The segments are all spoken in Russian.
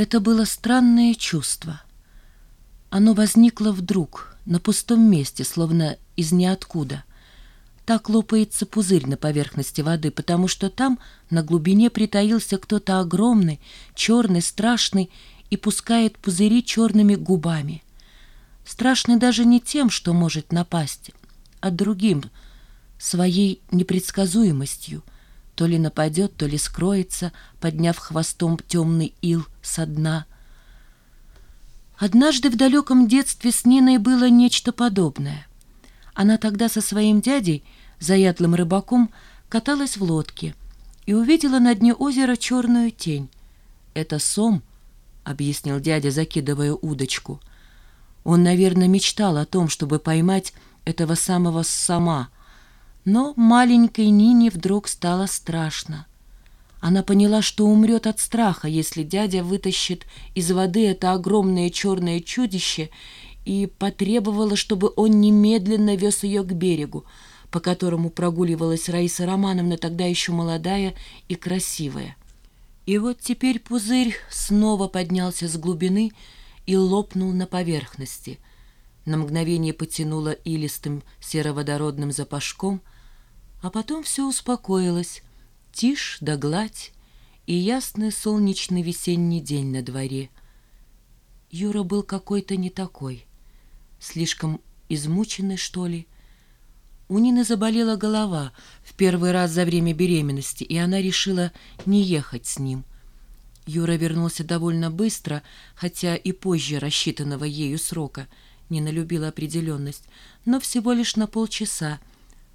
Это было странное чувство. Оно возникло вдруг, на пустом месте, словно из ниоткуда. Так лопается пузырь на поверхности воды, потому что там на глубине притаился кто-то огромный, черный, страшный и пускает пузыри черными губами. Страшный даже не тем, что может напасть, а другим, своей непредсказуемостью — то ли нападет, то ли скроется, подняв хвостом темный ил со дна. Однажды в далеком детстве с Ниной было нечто подобное. Она тогда со своим дядей, заядлым рыбаком, каталась в лодке и увидела на дне озера черную тень. «Это сом», — объяснил дядя, закидывая удочку. Он, наверное, мечтал о том, чтобы поймать этого самого сама — но маленькой Нине вдруг стало страшно. Она поняла, что умрет от страха, если дядя вытащит из воды это огромное черное чудище, и потребовала, чтобы он немедленно вез ее к берегу, по которому прогуливалась Раиса Романовна, тогда еще молодая и красивая. И вот теперь пузырь снова поднялся с глубины и лопнул на поверхности. На мгновение потянуло илистым сероводородным запашком — а потом все успокоилось. Тишь да гладь и ясный солнечный весенний день на дворе. Юра был какой-то не такой. Слишком измученный, что ли. У Нины заболела голова в первый раз за время беременности, и она решила не ехать с ним. Юра вернулся довольно быстро, хотя и позже рассчитанного ею срока. Нина любила определенность, но всего лишь на полчаса —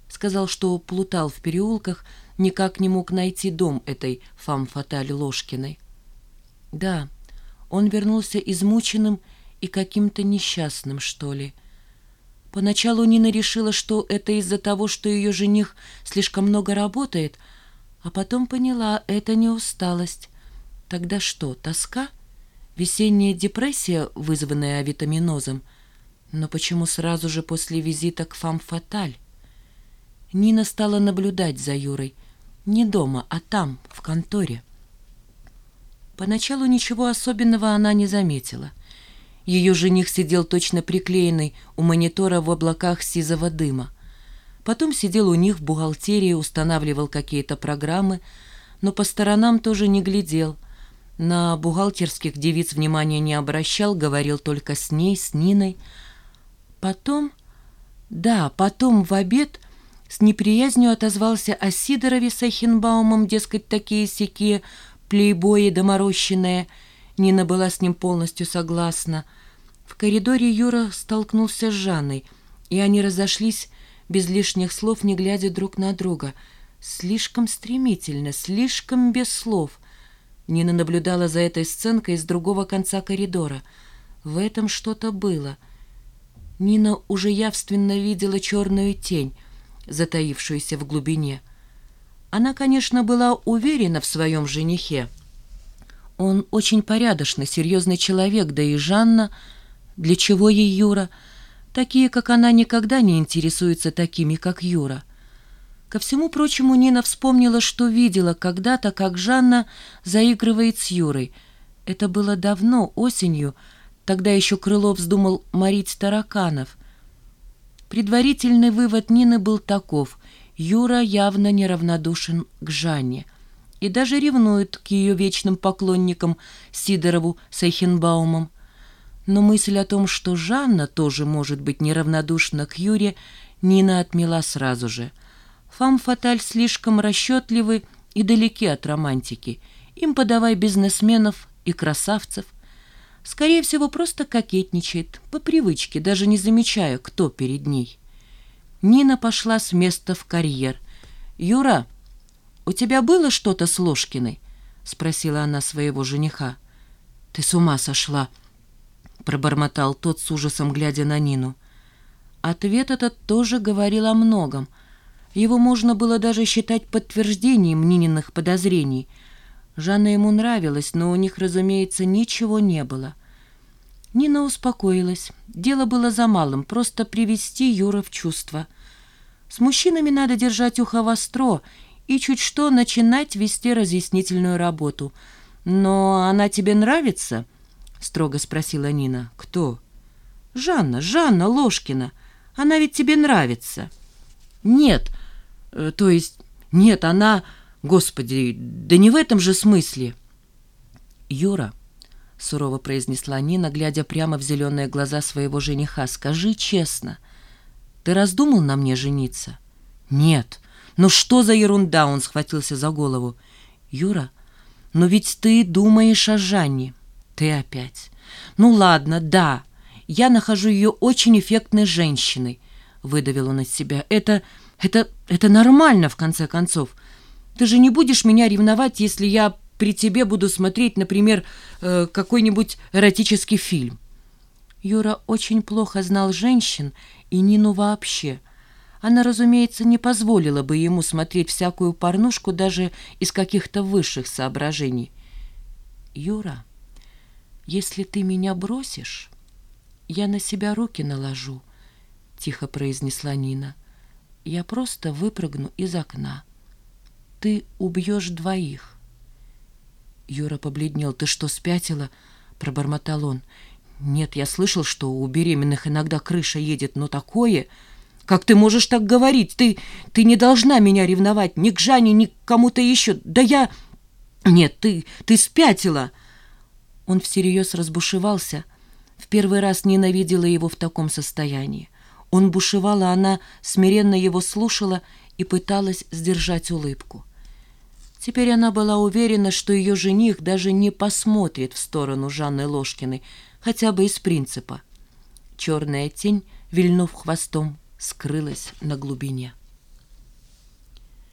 Сказал, что плутал в переулках, никак не мог найти дом этой фам-фаталь Ложкиной. Да, он вернулся измученным и каким-то несчастным, что ли. Поначалу Нина решила, что это из-за того, что ее жених слишком много работает, а потом поняла, это не усталость. Тогда что, тоска? Весенняя депрессия, вызванная авитаминозом? Но почему сразу же после визита к фам-фаталь? Нина стала наблюдать за Юрой. Не дома, а там, в конторе. Поначалу ничего особенного она не заметила. Ее жених сидел точно приклеенный у монитора в облаках сизого дыма. Потом сидел у них в бухгалтерии, устанавливал какие-то программы, но по сторонам тоже не глядел. На бухгалтерских девиц внимания не обращал, говорил только с ней, с Ниной. Потом, да, потом в обед с неприязнью отозвался о Сидорове с Эхенбаумом, дескать, такие сякие, плейбои доморощенные. Нина была с ним полностью согласна. В коридоре Юра столкнулся с Жанной, и они разошлись без лишних слов, не глядя друг на друга. Слишком стремительно, слишком без слов. Нина наблюдала за этой сценкой с другого конца коридора. В этом что-то было. Нина уже явственно видела черную тень — затаившуюся в глубине. Она, конечно, была уверена в своем женихе. Он очень порядочный, серьезный человек, да и Жанна, для чего ей Юра? Такие, как она, никогда не интересуются такими, как Юра. Ко всему прочему, Нина вспомнила, что видела когда-то, как Жанна заигрывает с Юрой. Это было давно, осенью, тогда еще Крылов вздумал морить тараканов — Предварительный вывод Нины был таков. Юра явно неравнодушен к Жанне и даже ревнует к ее вечным поклонникам Сидорову с Эйхенбаумом. Но мысль о том, что Жанна тоже может быть неравнодушна к Юре, Нина отмела сразу же. Фам-фаталь слишком расчетливы и далеки от романтики. Им подавай бизнесменов и красавцев, Скорее всего, просто кокетничает, по привычке, даже не замечая, кто перед ней. Нина пошла с места в карьер. «Юра, у тебя было что-то с Ложкиной?» — спросила она своего жениха. «Ты с ума сошла!» — пробормотал тот с ужасом, глядя на Нину. Ответ этот тоже говорил о многом. Его можно было даже считать подтверждением Нининых подозрений — Жанна ему нравилась, но у них, разумеется, ничего не было. Нина успокоилась. Дело было за малым, просто привести Юра в чувство. С мужчинами надо держать ухо востро и чуть что начинать вести разъяснительную работу. «Но она тебе нравится?» — строго спросила Нина. «Кто?» «Жанна, Жанна Ложкина. Она ведь тебе нравится». «Нет, э, то есть нет, она...» «Господи, да не в этом же смысле!» «Юра», — сурово произнесла Нина, глядя прямо в зеленые глаза своего жениха, — «скажи честно, ты раздумал на мне жениться?» «Нет. Ну что за ерунда?» — он схватился за голову. «Юра, но ведь ты думаешь о Жанне». «Ты опять». «Ну ладно, да, я нахожу ее очень эффектной женщиной», — выдавил он из себя. «Это, это, это нормально, в конце концов. Ты же не будешь меня ревновать, если я при тебе буду смотреть, например, э, какой-нибудь эротический фильм». Юра очень плохо знал женщин и Нину вообще. Она, разумеется, не позволила бы ему смотреть всякую порнушку даже из каких-то высших соображений. «Юра, если ты меня бросишь, я на себя руки наложу», — тихо произнесла Нина. «Я просто выпрыгну из окна. Ты убьешь двоих». Юра побледнел. «Ты что, спятила?» — пробормотал он. «Нет, я слышал, что у беременных иногда крыша едет, но такое...» «Как ты можешь так говорить? Ты, ты не должна меня ревновать ни к Жанне, ни к кому-то еще. Да я...» «Нет, ты, ты спятила!» Он всерьез разбушевался. В первый раз ненавидела его в таком состоянии. Он бушевал, а она смиренно его слушала и пыталась сдержать улыбку. Теперь она была уверена, что ее жених даже не посмотрит в сторону Жанны Ложкиной, хотя бы из принципа. Черная тень, вильнув хвостом, скрылась на глубине.